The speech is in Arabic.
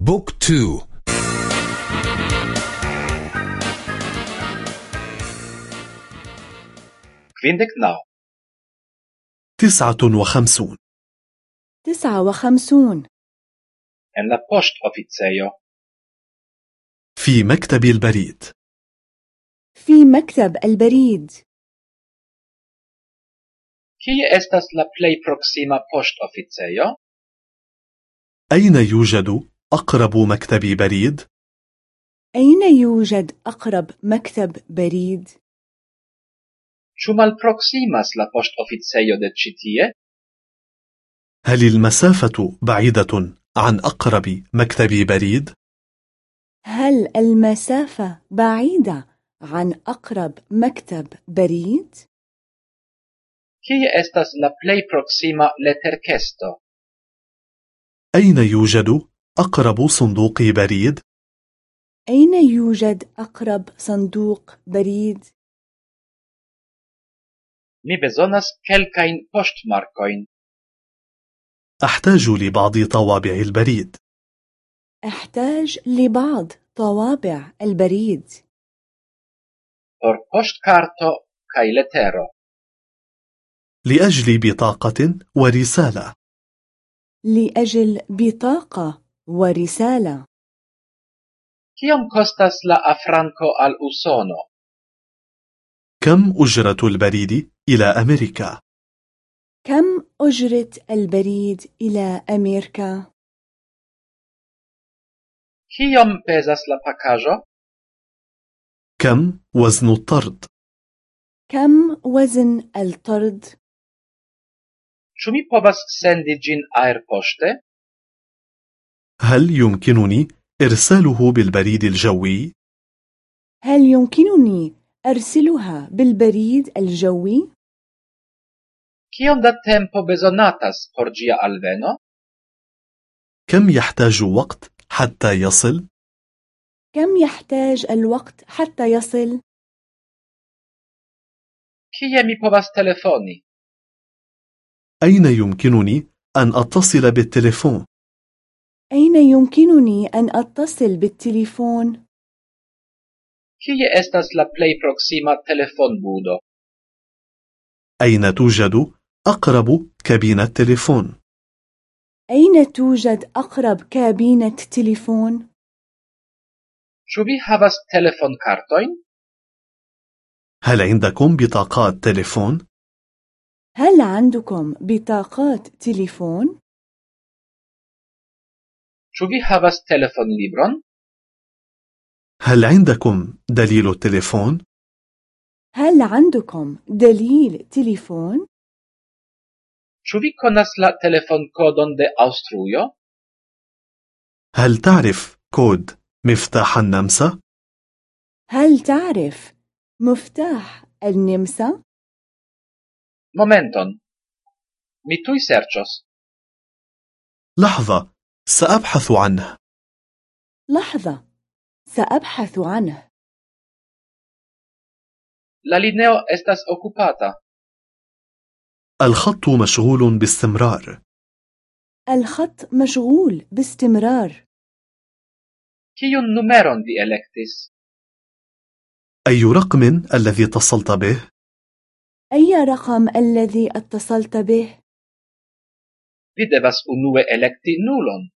Book two. kvindek naŭ تسعة وخمسون. تسعة وخمسون. en la poŝtoficejo في مكتب البريد. في مكتب البريد. kie estas la plej proksima poŝtoficejo? أين يوجد؟ أقرب مكتب بريد؟ أين يوجد أقرب مكتب بريد؟ Ĉu malproksimas la poŝtoficejo de ĉi tie? هل المسافة بعيدة عن أقرب مكتب بريد؟ هل المسافة بعيدة عن أقرب مكتب بريد؟ Kie estas la plej proksima leterkesto? أين يوجد أقرب صندوق بريد؟ أين يوجد أقرب صندوق بريد؟ Mi bezonas kelkajn poŝtmarkojn. أحتاج لبعض طوابع البريد أحتاج لبعض طوابع البريد por poŝtkarto kaj letero. لأجل بطاقة ورسالة لأجل بطاقة ورسالة Kiom kostas la afranko al Usono? كم أجرة البريد إلى أمريكا؟ كم أجرة البريد إلى أمريكا؟ Kiom pezas la pakaĵo? كم وزن الطرد؟ كم وزن الطرد؟ Ĉu mi povas sendi ĝin aerpoŝte? هل يمكنني إرساله بالبريد الجوي؟ هل يمكنني أرسلها بالبريد الجوي؟ Kiom da tempo bezonatas por ĝia alveno? كم يحتاج وقت حتى يصل؟ كم يحتاج الوقت حتى يصل؟ Kie mi povas telefoni? أين يمكنني أن أتصل بالتليفون؟ أين يمكنني أن أتصل بالتليفون؟ Kie estas la plej proksima telefonbudo? أين توجد أقرب كابينة تليفون؟ أين توجد أقرب كابينة تليفون؟ Ĉu vi havas telefonkartojn? هل عندكم بطاقات تليفون؟ هل عندكم بطاقات تليفون؟ Ĉu vi havas telefonlibron? هل عندكم دليل التليفون؟ هل عندكم دليل تليفون؟ Ĉu vi konas la telefonkodon de Aŭstrujo? هل تعرف كود مفتاح النمسا؟ هل تعرف مفتاح النمسا؟ Momenton. Mi tuj serĉos. لحظة سأبحث عنه لحظة سأبحث عنه La lineo estas okupata. الخط مشغول باستمرار الخط مشغول باستمرار Kiun numeron vi elektis? أي رقم الذي اتصلت به؟ أي رقم الذي اتصلت به؟ Vi devas unue elekti nulon.